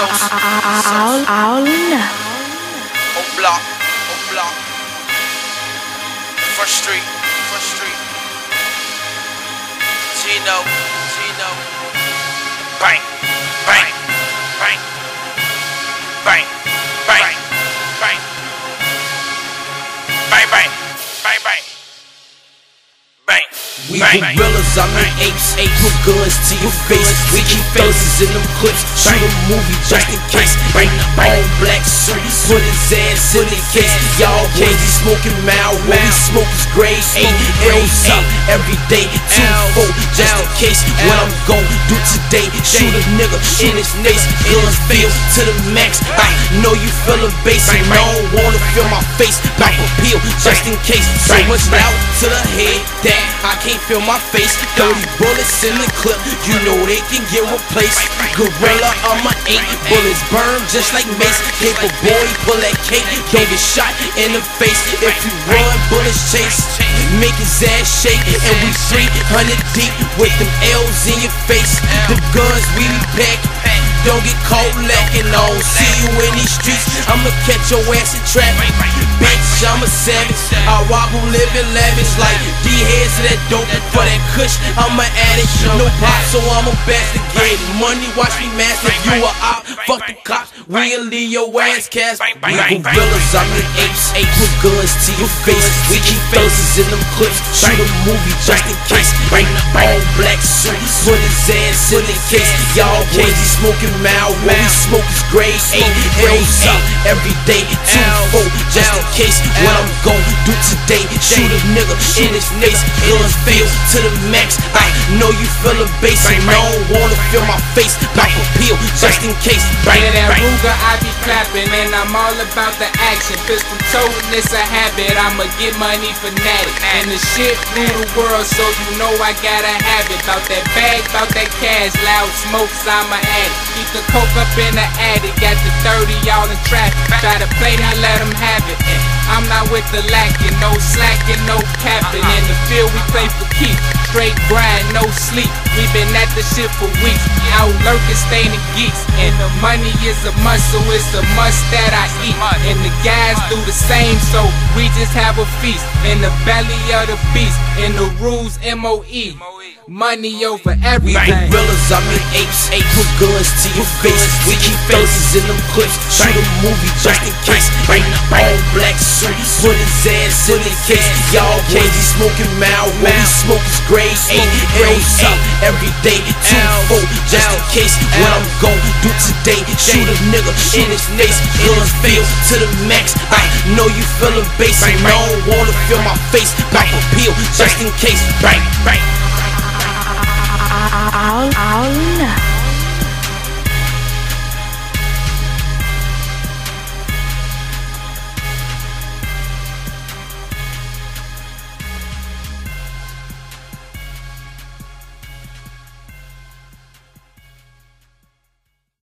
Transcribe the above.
sauce. All, all enough. On block, on block. First Street, First Street. Tino. Bang, bang, We bang, gorillas, I mean apes, apes. With guns to your face. We keep faces in them clips, shoot a movie just in case. In the all black suit, put his ass in the case. Y'all crazy smoking mouth, what we smoke is gray. Eight L's up every day, two four just in case. What I'm gon' do today, shoot a nigga in his face. Guns feel to the max. I know you feelin' bass, and I don't wanna feel my face. Pop a pill just in case. So much loud to the head that I can't feel my face. 30 bullets in the clip, you know they can get replaced. Gorilla on my eight, bullets burn just like mace. Paper boy, pull that cake, don't get shot in the face. If you run, bullets chase, make his ass shake. And we 300 deep with them L's in your face. The guns we be pack. Don't get caught lacking on. See you in these streets, catch your ass in traffic. Bitch, I'm a savage. I live in lavish. Like D heads to that dope. For that kush. I'm an addict, no pop, so I'm a bastard. Get money, watch me master. You a op, fuck the cops. We'll leave your ass cast. We gorillas, I mean apes, with guns to your face. We keep faces in them clips, shoot a movie just in case. The all black suit, put his ass in the case. Y'all crazy smoking mouth, what we smoke is gray. Eight up every day, two four just in case. What I'm gon' do today, shoot a nigga in his face. Guns feel to the max. I know you feelin' bass, and I don't wanna feel my face. Pop a pill just in case. Bang, Yeah, that bang. Ruger I be clapping, and I'm all about the action. Pistol toting, it's a habit. I'ma get money fanatic. And the shit through the world, so you know I gotta have it. Bout that bag, bout that cash, loud smokes, I'm a addict. Keep the coke up in the attic, got the 30 y'all in traffic. Try to play me, let 'em have it. And I'm not with the lacking, no slacking, no capping. In the field, we play for keeps. Straight grind, no sleep. We been at the shit for weeks. Out lurking, staining geeks. And the money is a muscle, it's a must that I eat. And the guys do the same, so we just have a feast. In the belly of the beast, in the rules, MOE. Money over We everything. gorillas, I mean apes, apes with guns to your face. We keep faces in them clips, shoot a movie just in case. The all black suit, put his ass in the case. Y'all crazy smoking mouth, what we smoke is gray. Eight L's up every day, two four just in case. What I'm gon' do today, shoot a nigga in his face. Guns feel to the max. I know you feelin' bass, I don't wanna feel my face. Pop a pill just in case. Bang, bang.